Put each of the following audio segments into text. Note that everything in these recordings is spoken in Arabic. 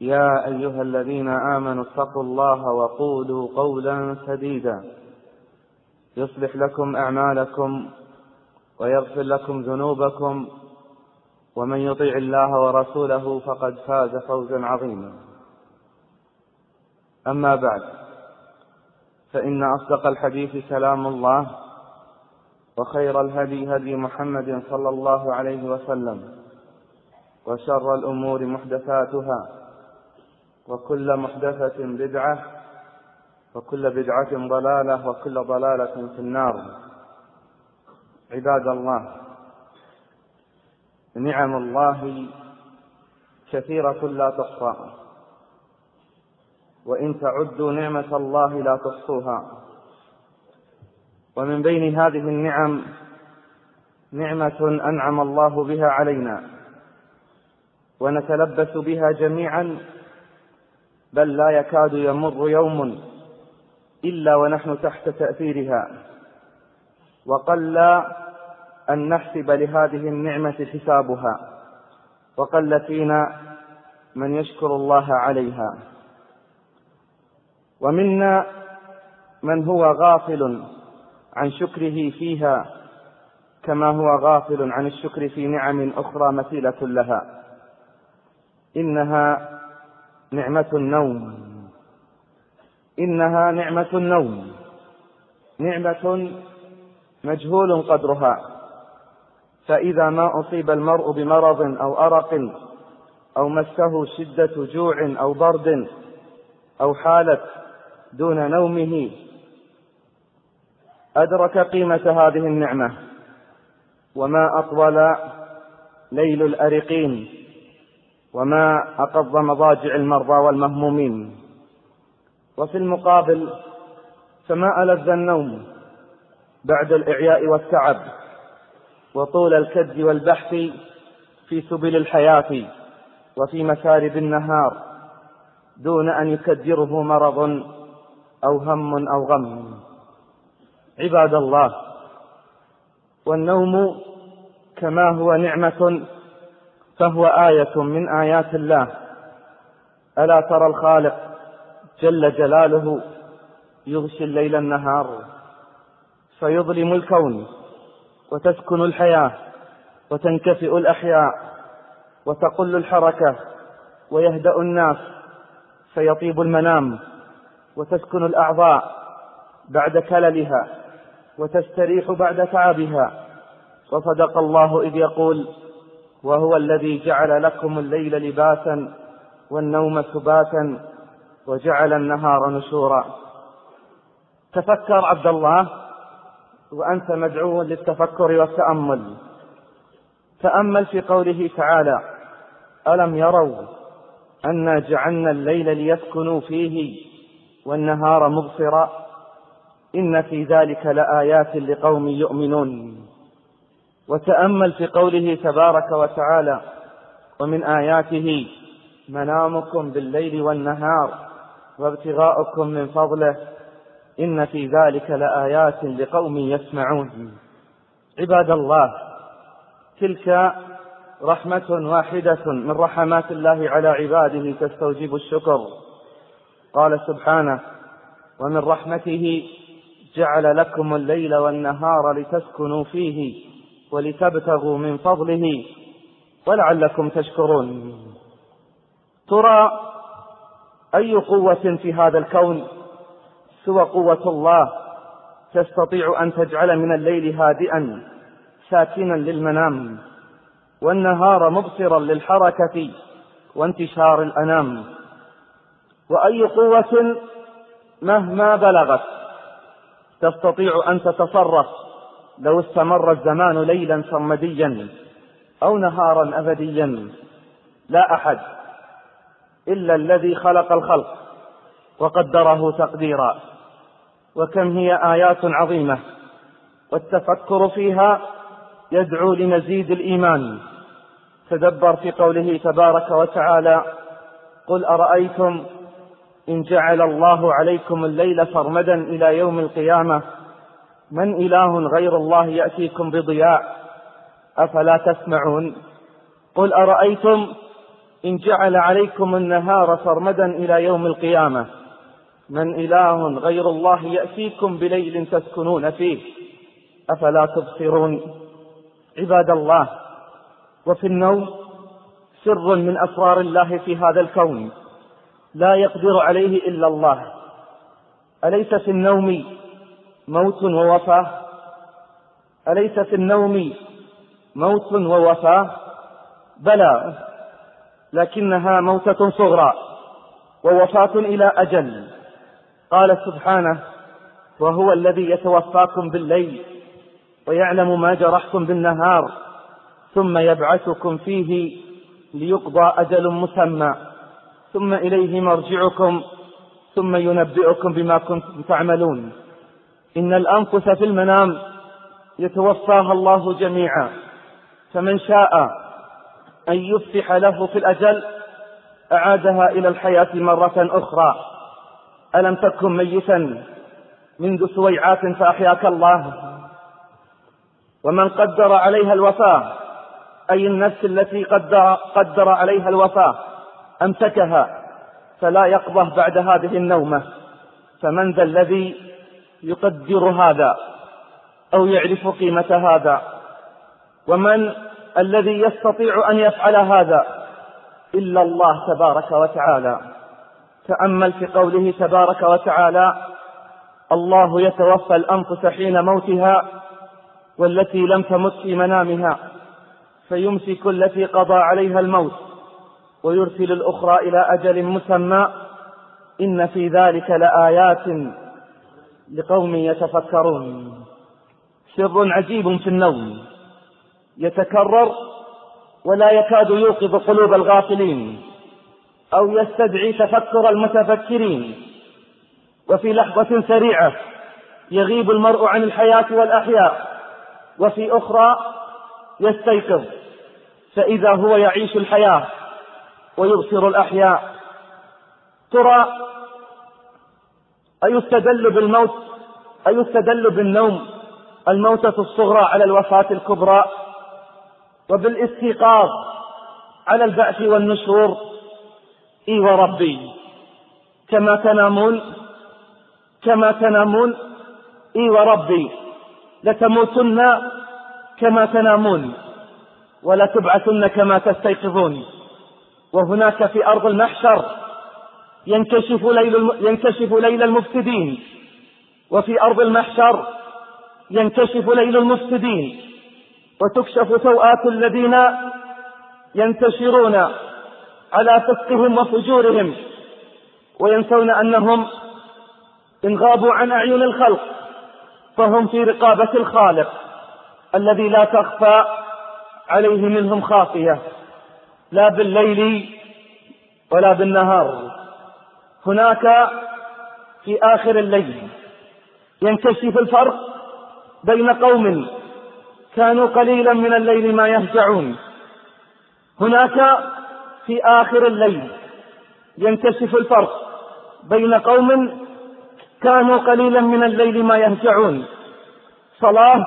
يا أيها الذين آمنوا اتقوا الله وقولوا قولا سديدا. يصلح لكم أعمالكم ويغفر لكم ذنوبكم. ومن يطيع الله ورسوله فقد فاز فوزا عظيما. أما بعد فإن أصدق الحديث كلام الله وخير الهدي هدي محمد صلى الله عليه وسلم وشر الأمور محدثاتها. وكل محدثة بدعة وكل بدعة ضلالة وكل ضلالة في النار. عباد الله نعم الله كثيرة لا تحصى وإن تعدوا نعمة الله لا تحصوها. ومن بين هذه النعم نعمة أنعم الله بها علينا. ونتلبس بها جميعا بل لا يكاد يمر يوم إلا ونحن تحت تأثيرها. وقل أن نحسب لهذه النعمة حسابها. وقل فينا من يشكر الله عليها. ومنا من هو غافل عن شكره فيها كما هو غافل عن الشكر في نعم أخرى مثيلة لها. إنها نعمة النوم. إنها نعمة النوم. نعمة مجهول قدرها. فإذا ما أصيب المرء بمرض أو أرق أو مسه شدة جوع أو برد أو حالت دون نومه أدرك قيمة هذه النعمة. وما أطول ليل الأرقين. وما أقض مضاجع المرضى والمهمومين. وفي المقابل فما ألذ النوم بعد الإعياء والتعب وطول الكد والبحث في سبل الحياة وفي مسارب النهار دون أن يكدره مرض أو هم أو غم. عباد الله والنوم كما هو نعمة فهو آية من آيات الله. ألا ترى الخالق جل جلاله يغشي الليل النهار فيظلم الكون وتسكن الحياة وتنكفئ الأحياء وتقل الحركة ويهدأ الناس فيطيب المنام وتسكن الأعضاء بعد كللها وتستريح بعد تعبها. وصدق الله إذ يقول وهو الذي جعل لكم الليل لباسا والنوم سباتا وجعل النهار نشورا. تفكر عبد الله وأنت مدعو للتفكر والتأمل. تأمل في قوله تعالى ألم يروا أنا جعلنا الليل ليسكنوا فيه والنهار مبصرا؟ إن في ذلك لآيات لقوم يؤمنون. وتأمل في قوله تبارك وتعالى ومن آياته منامكم بالليل والنهار وابتغاؤكم من فضله إن في ذلك لآيات لقوم يسمعون. عباد الله تلك رحمة واحدة من رحمات الله على عباده تستوجب الشكر. قال سبحانه ومن رحمته جعل لكم الليل والنهار لتسكنوا فيه ولتبتغوا من فضله ولعلكم تشكرون. ترى أي قوة في هذا الكون؟ سوى قوة الله تستطيع أن تجعل من الليل هادئا ساكنا للمنام والنهار مبصرا للحركة وانتشار الأنام. وأي قوة مهما بلغت تستطيع أن تتصرف؟ لو استمر الزمان ليلا سرمديا أو نهارا أبديا لا أحد إلا الذي خلق الخلق وقدره تقديرا. وكم هي آيات عظيمة والتفكر فيها يدعو لمزيد الإيمان. تدبر في قوله تبارك وتعالى قل أرأيتم إن جعل الله عليكم الليل سرمدا إلى يوم القيامة من إله غير الله يأتيكم بضياء؟ أفلا تسمعون؟ قل أرأيتم إن جعل عليكم النهار سرمدا إلى يوم القيامة؟ من إله غير الله يأتيكم بليل تسكنون فيه؟ أفلا تبصرون؟ عباد الله وفي النوم سر من أسرار الله في هذا الكون لا يقدر عليه إلا الله. أليس في النوم موت ووفاة. أليس في النوم موت ووفاة؟ بلى لكنها موتة صغرى ووفاة إلى أجل. قال سبحانه وهو الذي يتوفاكم بالليل ويعلم ما جرحتم بالنهار ثم يبعثكم فيه ليقضى أجل مسمى ثم إليه مرجعكم ثم ينبئكم بما كنتم تعملون. إن الأنفس في المنام يتوفاها الله جميعا. فمن شاء أن يفتح له في الأجل أعادها إلى الحياة مرة أخرى. ألم تكن ميتا منذ سويعات فأحياك الله؟ ومن قدر عليها الوفاة أي النفس التي قدر, قدر عليها الوفاة أمسكها فلا يقضه بعد هذه النومة. فمن ذا الذي يقدر هذا أو يعرف قيمة هذا؟ ومن الذي يستطيع أن يفعل هذا؟ إلا الله تبارك وتعالى. تأمل في قوله تبارك وتعالى الله يتوفى الأنفس حين موتها والتي لم تمت في منامها فيمسك التي قضى عليها الموت ويرسل الأخرى إلى أجل مسمى. إن في ذلك لآيات لقوم يتفكرون. سر عجيب في النوم. يتكرر ولا يكاد يوقظ قلوب الغافلين أو يستدعي تفكر المتفكرين. وفي لحظة سريعة يغيب المرء عن الحياة والأحياء. وفي أخرى يستيقظ فإذا هو يعيش الحياة ويبصر الأحياء. ترى أيستدل بالموت؟ أيستدل بالنوم؟ الموتة الصغرى على الوفاة الكبرى؟ وبالاستيقاظ على البعث والنشور؟ إي وربي كما تنامون؟ كما تنامون؟ إي وربي لتموتن كما تنامون ولتبعثن كما تستيقظون. وهناك في أرض المحشر ينكشف ليل, ينكشف ليل المفسدين. وفي أرض المحشر ينكشف ليل المفسدين. وتكشف سوآت الذين ينتشرون على فسقهم وفجورهم. وينسون أنهم إن غابوا عن أعين الخلق فهم في رقابة الخالق الذي لا تخفى عليه منهم خافية. لا بالليل ولا بالنهار. هناك في آخر الليل ينكشف الفرق بين قوم كانوا قليلا من الليل ما يهجعون. هناك في آخر الليل ينكشف الفرق بين قوم كانوا قليلا من الليل ما يهجعون. صلاة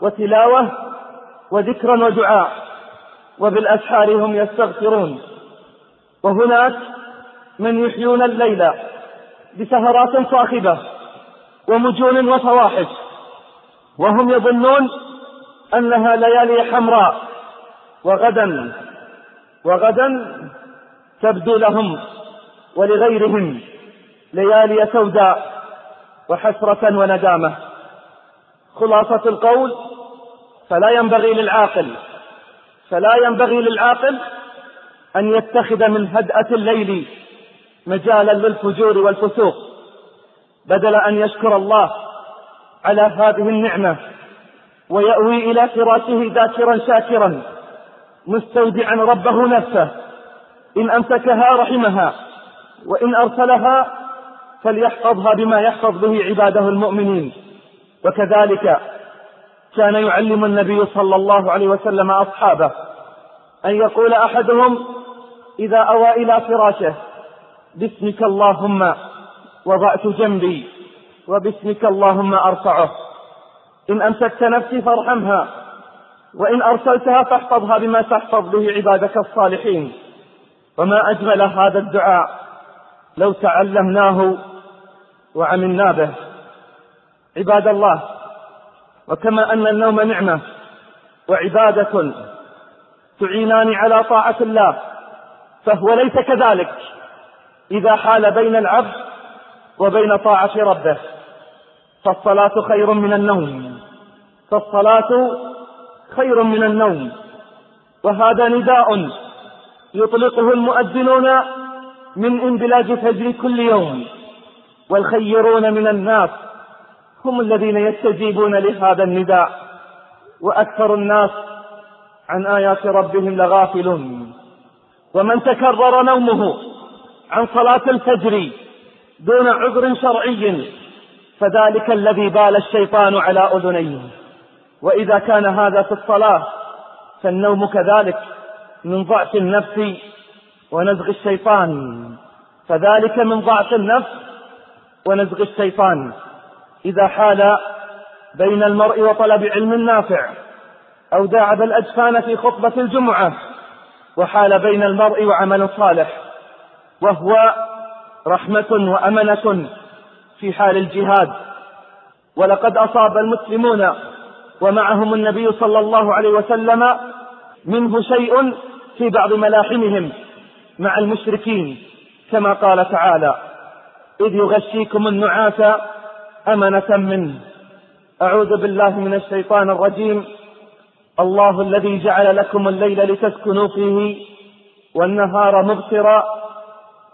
وتلاوة وذكرا ودعاء وبالأسحار هم يستغفرون. وهناك من يحيون الليل بسهرات صاخبة ومجون وفواحش. وهم يظنون أنها ليالي حمراء. وغدا وغدا تبدو لهم ولغيرهم ليالي سوداء وحسرة وندامة. خلاصة القول فلا ينبغي للعاقل فلا ينبغي للعاقل أن يتخذ من هدأة الليل مجالا للفجور والفسوق. بدل أن يشكر الله على هذه النعمة ويأوي إلى فراشه ذاكرا شاكرا مستودعا ربه نفسه إن أمسكها رحمها وإن أرسلها فليحفظها بما يحفظ به عباده المؤمنين. وكذلك كان يعلم النبي صلى الله عليه وسلم أصحابه أن يقول أحدهم إذا أوى إلى فراشه باسمك اللهم وضعت جنبي وباسمك اللهم أرفعه. إن أمسكت نفسي فارحمها وإن أرسلتها فاحفظها بما تحفظ به عبادك الصالحين. وما أجمل هذا الدعاء لو تعلمناه وعملنا به. عباد الله وكما أن النوم نعمة وعبادة تعينان على طاعة الله فهو ليس كذلك. إذا حال بين العبد وبين طاعة ربه فالصلاة خير من النوم. فالصلاة خير من النوم. وهذا نداء يطلقه المؤذنون من اندلاج فجر كل يوم. والخيرون من الناس هم الذين يستجيبون لهذا النداء. وأكثر الناس عن آيات ربهم لغافلون. ومن تكرر نومه عن صلاة الفجر دون عذر شرعي. فذلك الذي بال الشيطان على أذنيه. وإذا كان هذا في الصلاة فالنوم كذلك من ضعف النفس ونزغ الشيطان. فذلك من ضعف النفس ونزغ الشيطان. إذا حال بين المرء وطلب علم نافع أو داعب الأجفان في خطبة الجمعة وحال بين المرء وعمل صالح وهو رحمة وأمنة في حال الجهاد. ولقد أصاب المسلمون ومعهم النبي صلى الله عليه وسلم منه شيء في بعض ملاحمهم مع المشركين كما قال تعالى إذ يغشيكم النعاس أمنة منه. أعوذ بالله من الشيطان الرجيم. الله الذي جعل لكم الليل لتسكنوا فيه والنهار مبصرا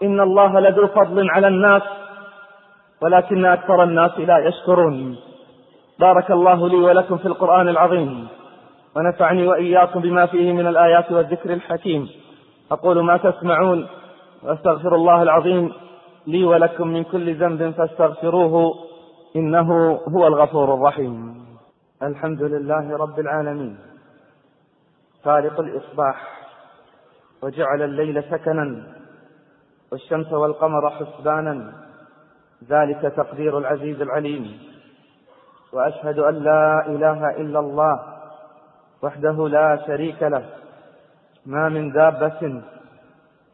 إن الله لذو فضل على الناس ولكن أكثر الناس لا يشكرون. بارك الله لي ولكم في القرآن العظيم ونفعني وإياكم بما فيه من الآيات والذكر الحكيم. أقول ما تسمعون وأستغفر الله العظيم لي ولكم من كل ذنب فاستغفروه إنه هو الغفور الرحيم. الحمد لله رب العالمين فارق الإصباح وجعل الليل سكنا والشمس والقمر حسبانا ذلك تقدير العزيز العليم. وأشهد أن لا إله إلا الله وحده لا شريك له ما من دابة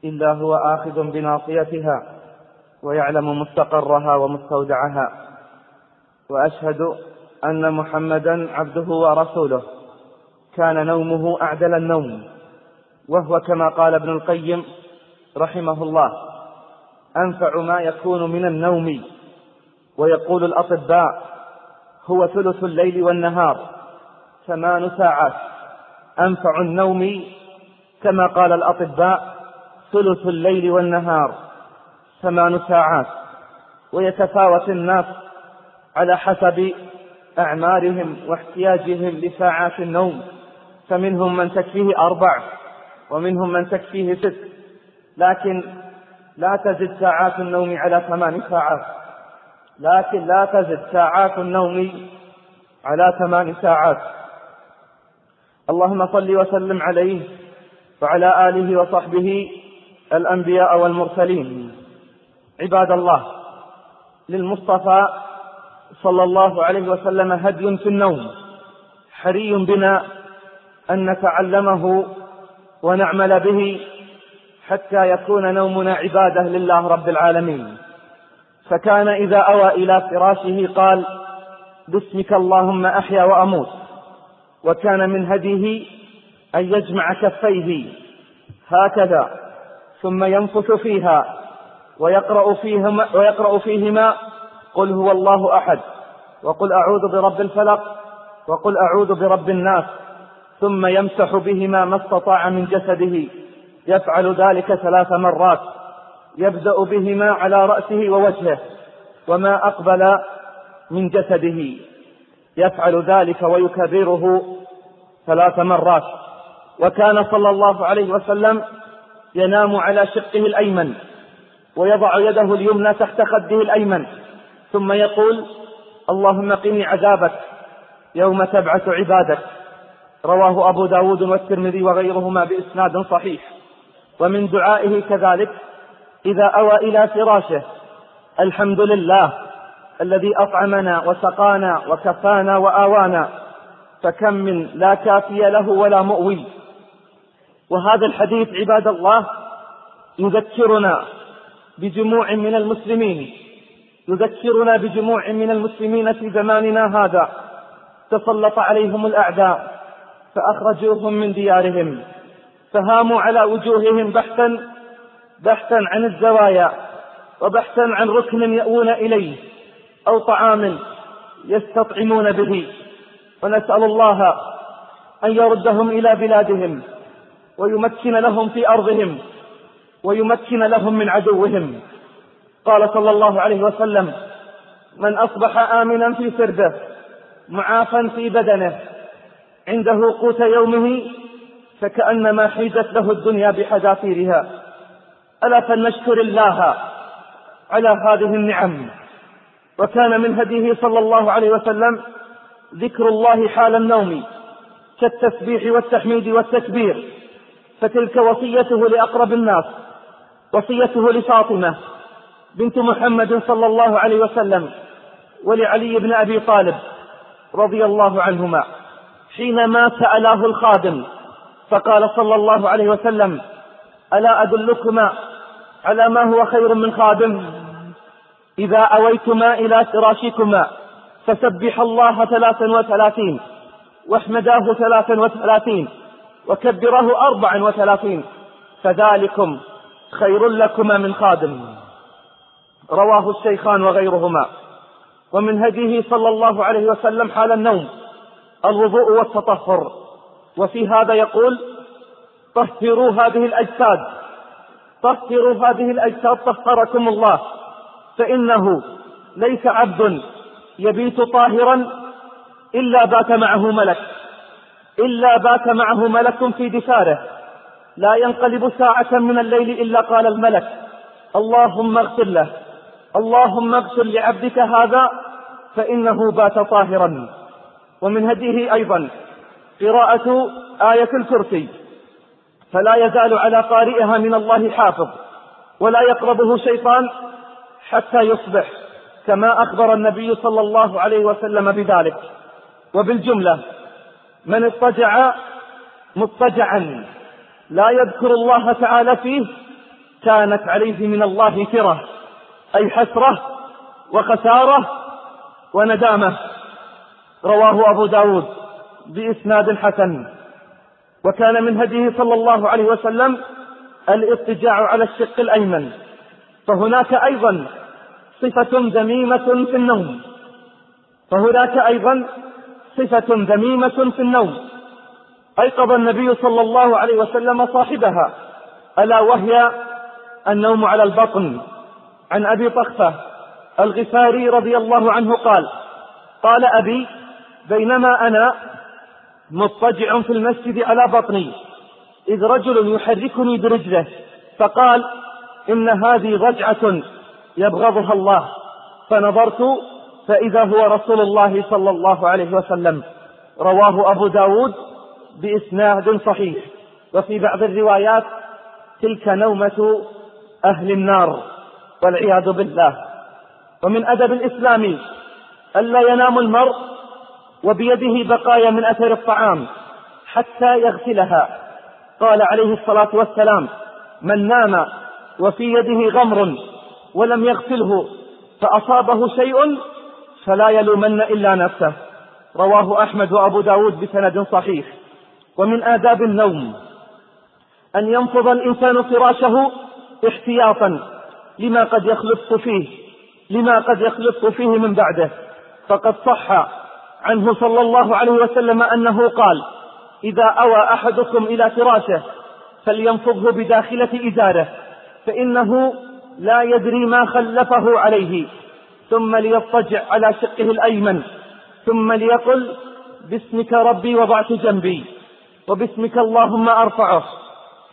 إلا هو آخذ بناصيتها ويعلم مستقرها ومستودعها. وأشهد أن محمدا عبده ورسوله. كان نومه أعدل النوم وهو كما قال ابن القيم رحمه الله أنفع ما يكون من النوم. ويقول الأطباء هو ثلث الليل والنهار ثمان ساعات. أنفع النوم كما قال الأطباء ثلث الليل والنهار ثمان ساعات. ويتفاوت الناس على حسب أعمارهم واحتياجهم لساعات النوم. فمنهم من تكفيه أربع ومنهم من تكفيه ست. لكن لا تزد ساعات النوم على ثمان ساعات لكن لا تزد ساعات النوم على ثمان ساعات. اللهم صل وسلم عليه وعلى آله وصحبه الأنبياء والمرسلين. عباد الله للمصطفى صلى الله عليه وسلم هدي في النوم. حري بنا أن نتعلمه ونعمل به حتى يكون نومنا عبادة لله رب العالمين. فكان إذا أوى إلى فراشه قال باسمك اللهم أحيا وأموت. وكان من هديه أن يجمع كفيه. هكذا. ثم ينفث فيها ويقرأ فيهما, ويقرأ فيهما قل هو الله أحد. وقل أعوذ برب الفلق. وقل أعوذ برب الناس. ثم يمسح بهما ما استطاع من جسده. يفعل ذلك ثلاث مرات. يبدأ بهما على رأسه ووجهه وما أقبل من جسده. يفعل ذلك ويكرره ثلاث مرات. وكان صلى الله عليه وسلم ينام على شقه الأيمن ويضع يده اليمنى تحت خده الأيمن ثم يقول اللهم قني عذابك يوم تبعث عبادك رواه أبو داود والترمذي وغيرهما بإسناد صحيح. ومن دعائه كذلك إذا أوى إلى فراشه الحمد لله الذي أطعمنا وسقانا وكفانا وآوانا فكم من لا كافي له ولا مؤوي. وهذا الحديث عباد الله يذكرنا بجموع من المسلمين يذكرنا بجموع من المسلمين في زماننا هذا تسلط عليهم الأعداء فأخرجوهم من ديارهم. فهاموا على وجوههم بحثا بحثا عن الزوايا وبحثا عن ركن يأوون إليه أو طعام يستطعمون به. ونسأل الله أن يردهم إلى بلادهم ويمكن لهم في أرضهم ويمكن لهم من عدوهم. قال صلى الله عليه وسلم من أصبح آمنا في سربه معافا في بدنه عنده قوت يومه فكأنما حيزت له الدنيا بحذافيرها. ألا فلنشكر الله على هذه النعم. وكان من هديه صلى الله عليه وسلم ذكر الله حال النوم كالتسبيح والتحميد والتكبير. فتلك وصيته لأقرب الناس وصيته لفاطمة بنت محمد صلى الله عليه وسلم ولعلي بن أبي طالب رضي الله عنهما حينما سألاه الخادم فقال صلى الله عليه وسلم ألا أدلكما على ما هو خير من خادم؟ إذا أويتما إلى فراشكما فسبح الله ثلاثا وثلاثين واحمداه ثلاثا وثلاثين وكبره أربعا وثلاثين فذلكم خير لكما من خادم. رواه الشيخان وغيرهما. ومن هديه صلى الله عليه وسلم حال النوم الوضوء والتطهر. وفي هذا يقول طهروا هذه الأجساد طهروا هذه الأجساد طهركم الله فإنه ليس عبد يبيت طاهرا إلا بات معه ملك إلا بات معه ملك في دثاره لا ينقلب ساعة من الليل إلا قال الملك اللهم اغفر له اللهم اغفر لعبدك هذا فإنه بات طاهرا. ومن هديه أيضا قراءة آية الكرسي. فلا يزال على قارئها من الله حافظ ولا يقربه شيطان حتى يصبح كما أخبر النبي صلى الله عليه وسلم بذلك. وبالجملة من اضطجع مضطجعا لا يذكر الله تعالى فيه كانت عليه من الله كرة أي حسرة وخسارة وندامة. رواه أبو داود. بإسناد حسن. وكان من هديه صلى الله عليه وسلم الاضطجاع على الشق الأيمن. فهناك أيضا صفة ذميمة في النوم. فهناك أيضا صفة ذميمة في النوم. أيقظ النبي صلى الله عليه وسلم صاحبها. ألا وهي النوم على البطن. عن أبي طخفة الغفاري رضي الله عنه قال قال أبي بينما أنا مضطجع في المسجد على بطني. إذ رجل يحركني برجله فقال إن هذه ضجعة يبغضها الله. فنظرت فإذا هو رسول الله صلى الله عليه وسلم. رواه أبو داود بإسناد صحيح. وفي بعض الروايات تلك نومة أهل النار والعياذ بالله. ومن أدب الإسلام ألا ينام المرء وبيده بقايا من أثر الطعام حتى يغسلها. قال عليه الصلاة والسلام من نام وفي يده غمر ولم يغسله فأصابه شيء فلا يلومن إلا نفسه. رواه أحمد وأبو داود بسند صحيح. ومن آداب النوم أن ينفض الإنسان فراشه احتياطا لما قد يخلص فيه لما قد يخلص فيه من بعده. فقد صح عنه صلى الله عليه وسلم أنه قال إذا أوى أحدكم إلى فراشه فلينفضه بداخلة إزاره فإنه لا يدري ما خلفه عليه. ثم ليضطجع على شقه الأيمن. ثم ليقل باسمك ربي وضعت جنبي وباسمك اللهم أرفعه.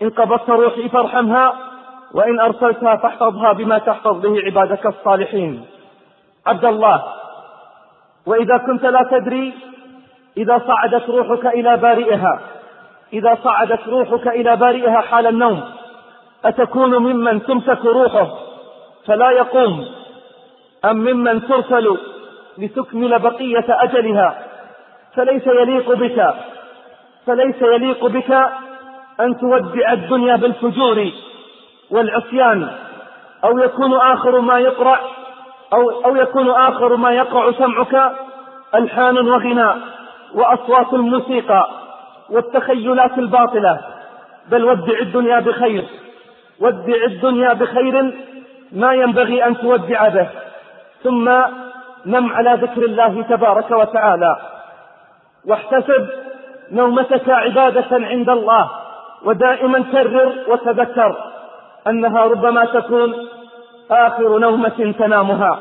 إن قبضت روحي فارحمها وإن أرسلتها فاحفظها بما تحفظ به عبادك الصالحين. عبد الله. وإذا كنت لا تدري إذا صعدت روحك إلى بارئها إذا صعدت روحك إلى بارئها حال النوم أتكون ممن تمسك روحه فلا يقوم أم ممن ترسل لتكمل بقية أجلها فليس يليق بك فليس يليق بك أن تودع الدنيا بالفجور والعصيان أو يكون آخر ما يقرأ أو, أو يكون آخر ما يقع سمعك ألحان وغناء وأصوات الموسيقى والتخيلات الباطلة. بل ودع الدنيا بخير ودع الدنيا بخير ما ينبغي أن تودع به. ثم نم على ذكر الله تبارك وتعالى. واحتسب نومتك عبادة عند الله ودائما كرر وتذكر أنها ربما تكون آخر نومة تنامها.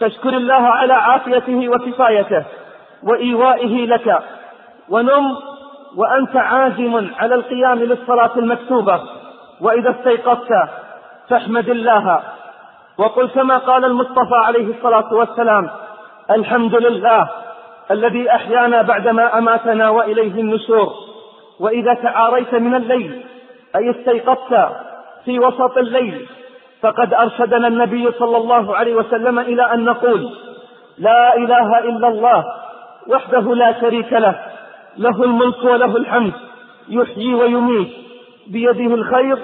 فاشكر الله على عافيته وكفايته وإيوائه لك. ونم وأنت عازم على القيام للصلاة المكتوبة. وإذا استيقظت فاحمد الله. وقل كما قال المصطفى عليه الصلاة والسلام الحمد لله الذي أحيانا بعدما أماتنا وإليه النشور. وإذا تعاريت من الليل أي استيقظت في وسط الليل فقد أرشدنا النبي صلى الله عليه وسلم إلى أن نقول لا إله إلا الله وحده لا شريك له له الملك وله الحمد يحيي ويميت بيده الخير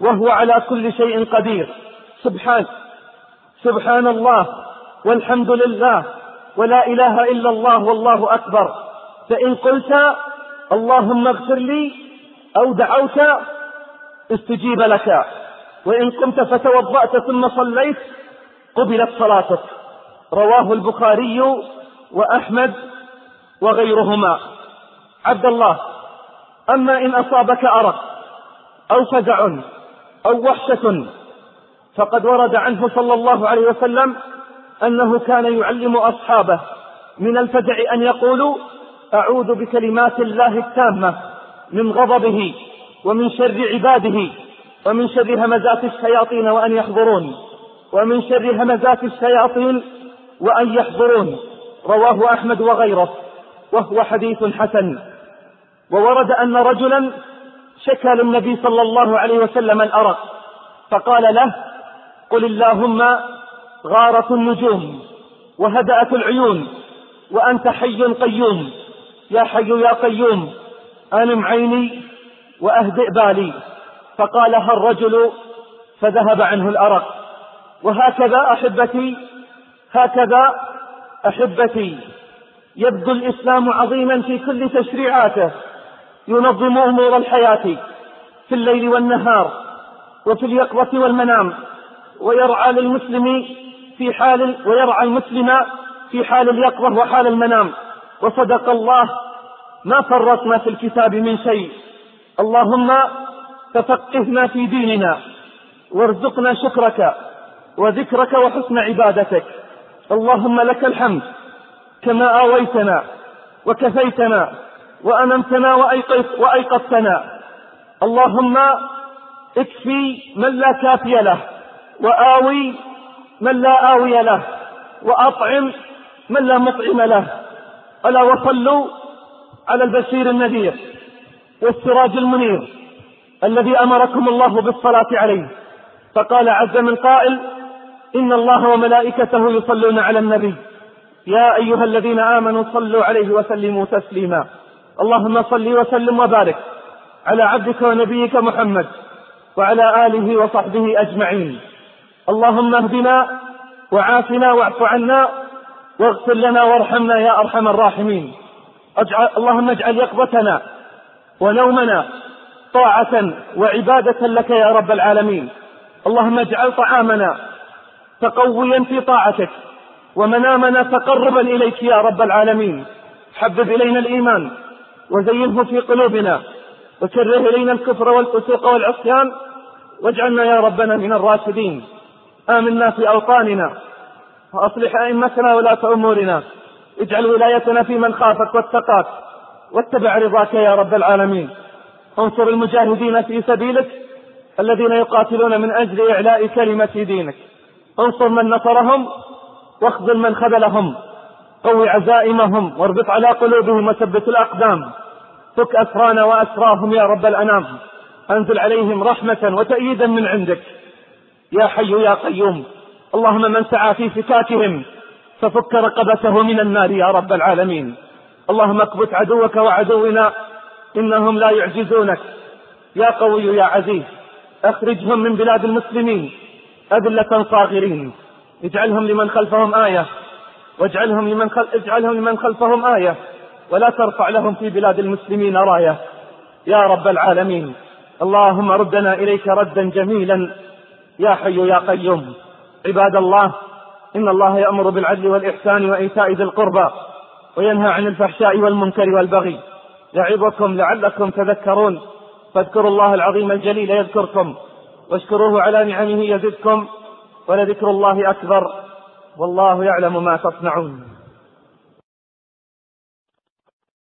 وهو على كل شيء قدير. سبحان سبحان الله والحمد لله ولا إله إلا الله والله أكبر. فإن قلت اللهم اغفر لي أو دعوت استجيب لك. وإن قمت فتوضأت ثم صليت قبلت صلاتك. رواه البخاري وأحمد وغيرهما. عبد الله أما إن أصابك أرق أو فزع أو وحشة فقد ورد عنه صلى الله عليه وسلم أنه كان يعلم أصحابه من الفزع أن يقولوا أعوذ بكلمات الله التامة من غضبه ومن شر عباده. ومن شر همزات الشياطين وأن يحضرون ومن شر همزات الشياطين وأن يحضرون. رواه أحمد وغيره وهو حديث حسن. وورد أن رجلا شكى للنبي صلى الله عليه وسلم الأرق فقال له قل اللهم غارت النجوم وهدأت العيون وأنت حي قيوم. يا حي يا قيوم أنم عيني وأهدئ بالي. فقالها الرجل فذهب عنه الأرق. وهكذا أحبتي هكذا أحبتي. يبدو الإسلام عظيما في كل تشريعاته ينظم أمور الحياة في الليل والنهار وفي اليقظة والمنام ويرعى للمسلم في حال ويرعى المسلم في حال اليقظة وحال المنام. وصدق الله ما فرطنا في الكتاب من شيء. اللهم ففقهنا في ديننا وارزقنا شكرك وذكرك وحسن عبادتك. اللهم لك الحمد كما آويتنا وكفيتنا وأنمتنا وأيقظتنا. اللهم اكفي من لا كافي له وآوي من لا آوي له وأطعم من لا مطعم له. ألا وصلوا على البشير النذير والسراج المنير. الذي أمركم الله بالصلاة عليه. فقال عز من قائل إن الله وملائكته يصلون على النبي. يا أيها الذين آمنوا صلوا عليه وسلموا تسليما. اللهم صل وسلم وبارك على عبدك ونبيك محمد وعلى آله وصحبه أجمعين. اللهم اهدنا وعافنا واعف عنا واغفر لنا وارحمنا يا أرحم الراحمين. أجعل اللهم اجعل يقظتنا ونومنا طاعة وعبادة لك يا رب العالمين. اللهم اجعل طعامنا تقويا في طاعتك ومنامنا تقربا إليك يا رب العالمين. حبب إلينا الإيمان وزينه في قلوبنا وكره إلينا الكفر والفسوق والعصيان واجعلنا يا ربنا من الراشدين. آمنا في أوطاننا وأصلح أئمتنا ولاة أمورنا. اجعل ولايتنا في من خافك واتقاك واتبع رضاك يا رب العالمين. انصر المجاهدين في سبيلك الذين يقاتلون من أجل إعلاء كلمة دينك. انصر من نصرهم واخذل من خذلهم. قوي عزائمهم واربط على قلوبهم وثبت الأقدام. فك أسرانا وأسراهم يا رب الأنام. أنزل عليهم رحمة وتأييدا من عندك. يا حي يا قيوم. اللهم من سعى في فكاكهم ففك رقبته من النار يا رب العالمين. اللهم اكبت عدوك وعدونا إنهم لا يعجزونك. يا قوي يا عزيز أخرجهم من بلاد المسلمين أذلة صاغرين. اجعلهم لمن خلفهم آية واجعلهم لمن خل... اجعلهم لمن خلفهم آية ولا ترفع لهم في بلاد المسلمين راية. يا رب العالمين اللهم ردنا إليك ردا جميلا. يا حي يا قيوم عباد الله إن الله يأمر بالعدل والإحسان وإيتاء ذي القربى وينهى عن الفحشاء والمنكر والبغي. يعظكم لعلكم تذكرون. فاذكروا الله العظيم الجليل يذكركم. واشكروه على نعمه يزدكم. ولذكر الله أكبر. والله يعلم ما تصنعون.